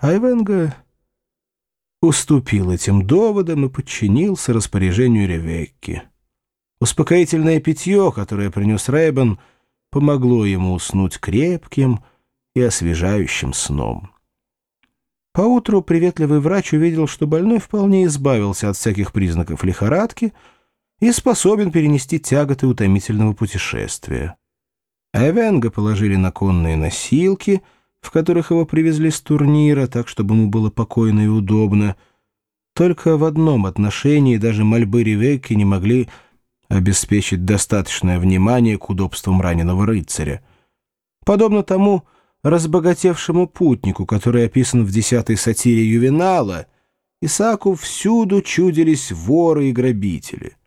Айвенга уступил этим доводам и подчинился распоряжению Ревекки. Успокоительное питье, которое принес Рэйбен, помогло ему уснуть крепким и освежающим сном. Поутру приветливый врач увидел, что больной вполне избавился от всяких признаков лихорадки и способен перенести тяготы утомительного путешествия. Эвенга положили на конные носилки, в которых его привезли с турнира, так, чтобы ему было покойно и удобно. Только в одном отношении даже мольбы Ревекки не могли обеспечить достаточное внимание к удобствам раненого рыцаря. Подобно тому разбогатевшему путнику, который описан в десятой сатире Ювенала, Исааку всюду чудились воры и грабители.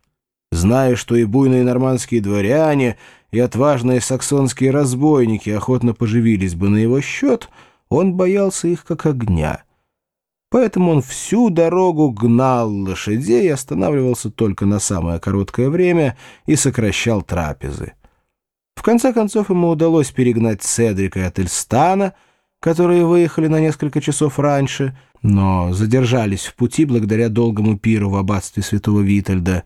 Зная, что и буйные нормандские дворяне, и отважные саксонские разбойники охотно поживились бы на его счет, он боялся их как огня — Поэтому он всю дорогу гнал лошадей, останавливался только на самое короткое время и сокращал трапезы. В конце концов ему удалось перегнать Седрика и Ательстана, которые выехали на несколько часов раньше, но задержались в пути благодаря долгому пиру в аббатстве святого Витальда.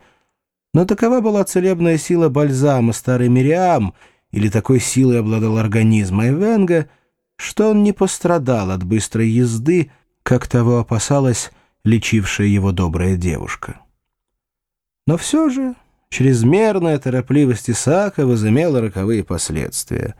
Но такова была целебная сила бальзама старый Мириам, или такой силой обладал организм Айвенга, что он не пострадал от быстрой езды, как того опасалась лечившая его добрая девушка. Но все же чрезмерная торопливость Исаака возымела роковые последствия.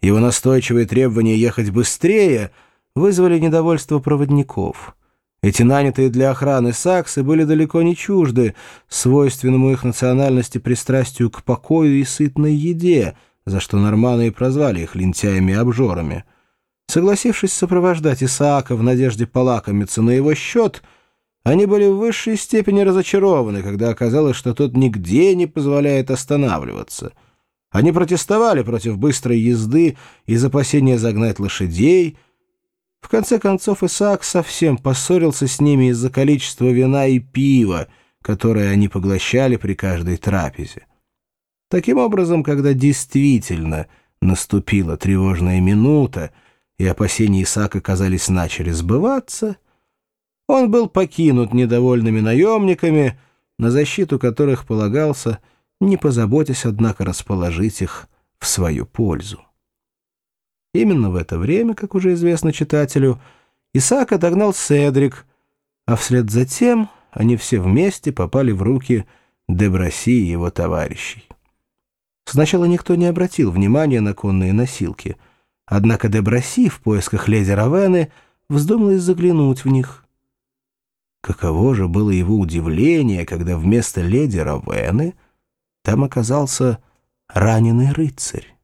Его настойчивые требования ехать быстрее вызвали недовольство проводников. Эти нанятые для охраны саксы были далеко не чужды свойственному их национальности пристрастию к покою и сытной еде, за что норманы и прозвали их лентяями и обжорами — Согласившись сопровождать Исаака в надежде полакомиться на его счет, они были в высшей степени разочарованы, когда оказалось, что тот нигде не позволяет останавливаться. Они протестовали против быстрой езды из опасения загнать лошадей. В конце концов Исаак совсем поссорился с ними из-за количества вина и пива, которое они поглощали при каждой трапезе. Таким образом, когда действительно наступила тревожная минута, и опасения Исаака казались начали сбываться, он был покинут недовольными наемниками, на защиту которых полагался, не позаботясь, однако, расположить их в свою пользу. Именно в это время, как уже известно читателю, Исаак догнал Седрик, а вслед за тем они все вместе попали в руки Деброси и его товарищей. Сначала никто не обратил внимания на конные носилки — Однако Деброси в поисках леди Равены вздумалась заглянуть в них. Каково же было его удивление, когда вместо леди Равены там оказался раненый рыцарь.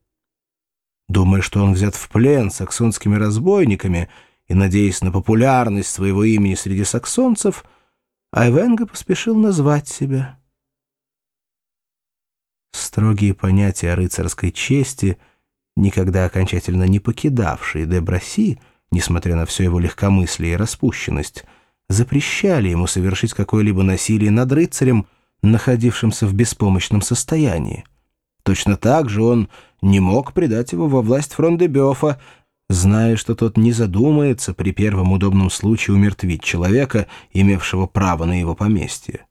Думая, что он взят в плен саксонскими разбойниками и надеясь на популярность своего имени среди саксонцев, Айвенга поспешил назвать себя. Строгие понятия о рыцарской чести — никогда окончательно не покидавший де Браси, несмотря на все его легкомыслие и распущенность, запрещали ему совершить какое-либо насилие над рыцарем, находившимся в беспомощном состоянии. Точно так же он не мог предать его во власть Фрондебёфа, зная, что тот не задумается при первом удобном случае умертвить человека, имевшего право на его поместье.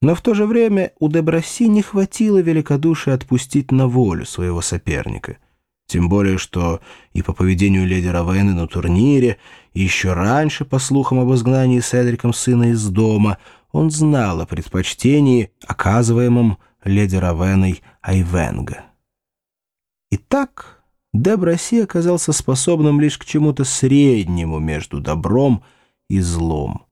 Но в то же время у Деброси не хватило великодушия отпустить на волю своего соперника — тем более, что и по поведению леди Равены на турнире, и еще раньше, по слухам об изгнании Седриком сына из дома, он знал о предпочтении, оказываемом леди Равеной Айвенга. Итак, Деброси оказался способным лишь к чему-то среднему между добром и злом.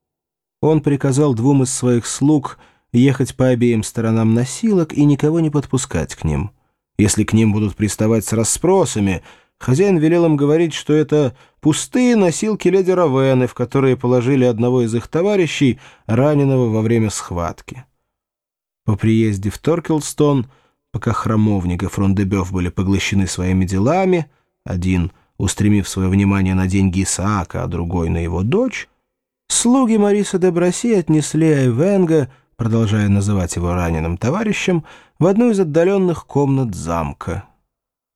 Он приказал двум из своих слуг ехать по обеим сторонам носилок и никого не подпускать к ним — если к ним будут приставать с расспросами, хозяин велел им говорить, что это пустые носилки леди Равены, в которые положили одного из их товарищей, раненого во время схватки. По приезде в Торкелстон, пока храмовник и Фрондебёв были поглощены своими делами, один устремив свое внимание на деньги Исаака, а другой на его дочь, слуги Мариса де Браси отнесли Айвенга продолжая называть его раненым товарищем, в одну из отдаленных комнат замка.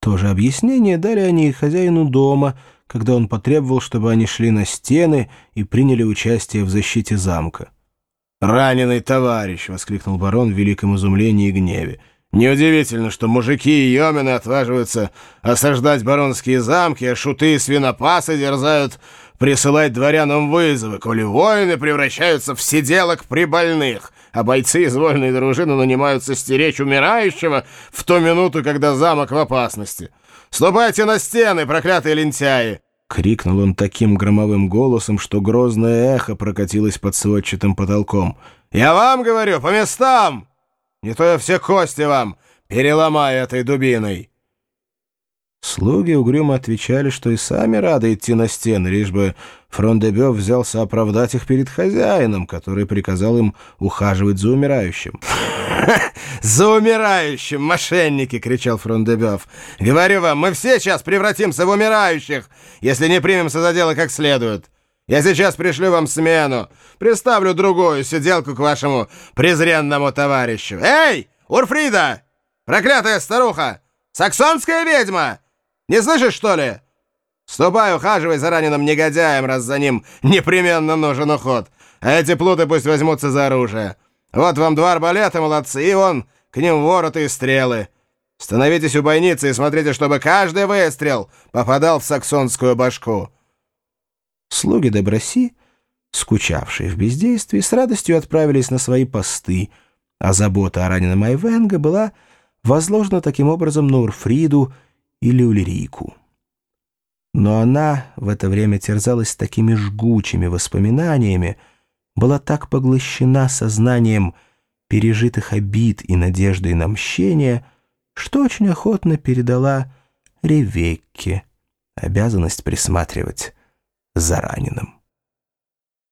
То же объяснение дали они и хозяину дома, когда он потребовал, чтобы они шли на стены и приняли участие в защите замка. «Раненый товарищ!» — воскликнул барон в великом изумлении и гневе. «Неудивительно, что мужики и йомены отваживаются осаждать баронские замки, а шуты и свинопасы дерзают присылать дворянам вызовы, коли воины превращаются в сиделок при больных, а бойцы из вольной дружины нанимаются стеречь умирающего в ту минуту, когда замок в опасности. Ступайте на стены, проклятые лентяи!» — крикнул он таким громовым голосом, что грозное эхо прокатилось под сводчатым потолком. «Я вам говорю, по местам! Не то я все кости вам переломаю этой дубиной!» Слуги угрюмо отвечали, что и сами рады идти на стены, лишь бы Фрондебёв взялся оправдать их перед хозяином, который приказал им ухаживать за умирающим. «За умирающим, мошенники!» — кричал Фрондебёв. «Говорю вам, мы все сейчас превратимся в умирающих, если не примемся за дело как следует. Я сейчас пришлю вам смену, приставлю другую сиделку к вашему презренному товарищу. Эй, Урфрида! Проклятая старуха! Саксонская ведьма!» Не слышишь, что ли? Ступай, ухаживай за раненым негодяем, раз за ним непременно нужен уход. А эти плуты пусть возьмутся за оружие. Вот вам два арбалета, молодцы, и вон к ним вороты и стрелы. Становитесь у бойницы и смотрите, чтобы каждый выстрел попадал в саксонскую башку». Слуги Деброси, скучавшие в бездействии, с радостью отправились на свои посты, а забота о раненом Айвенга была возложена таким образом на Урфриду или Ульрику. Но она в это время терзалась такими жгучими воспоминаниями, была так поглощена сознанием пережитых обид и надеждой на мщение, что очень охотно передала Ревекке обязанность присматривать за раненым.